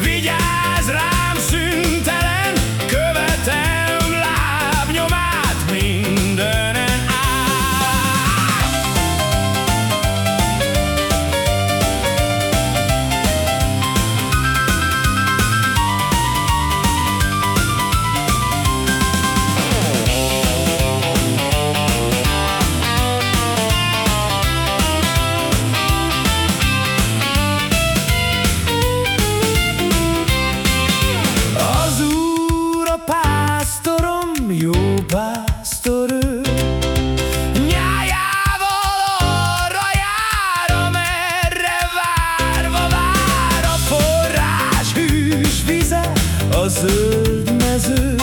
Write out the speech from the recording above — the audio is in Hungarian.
Villa pásztorő Nyájával arra jár, amerre várva vár A forrás hűs vize, a zöld mező.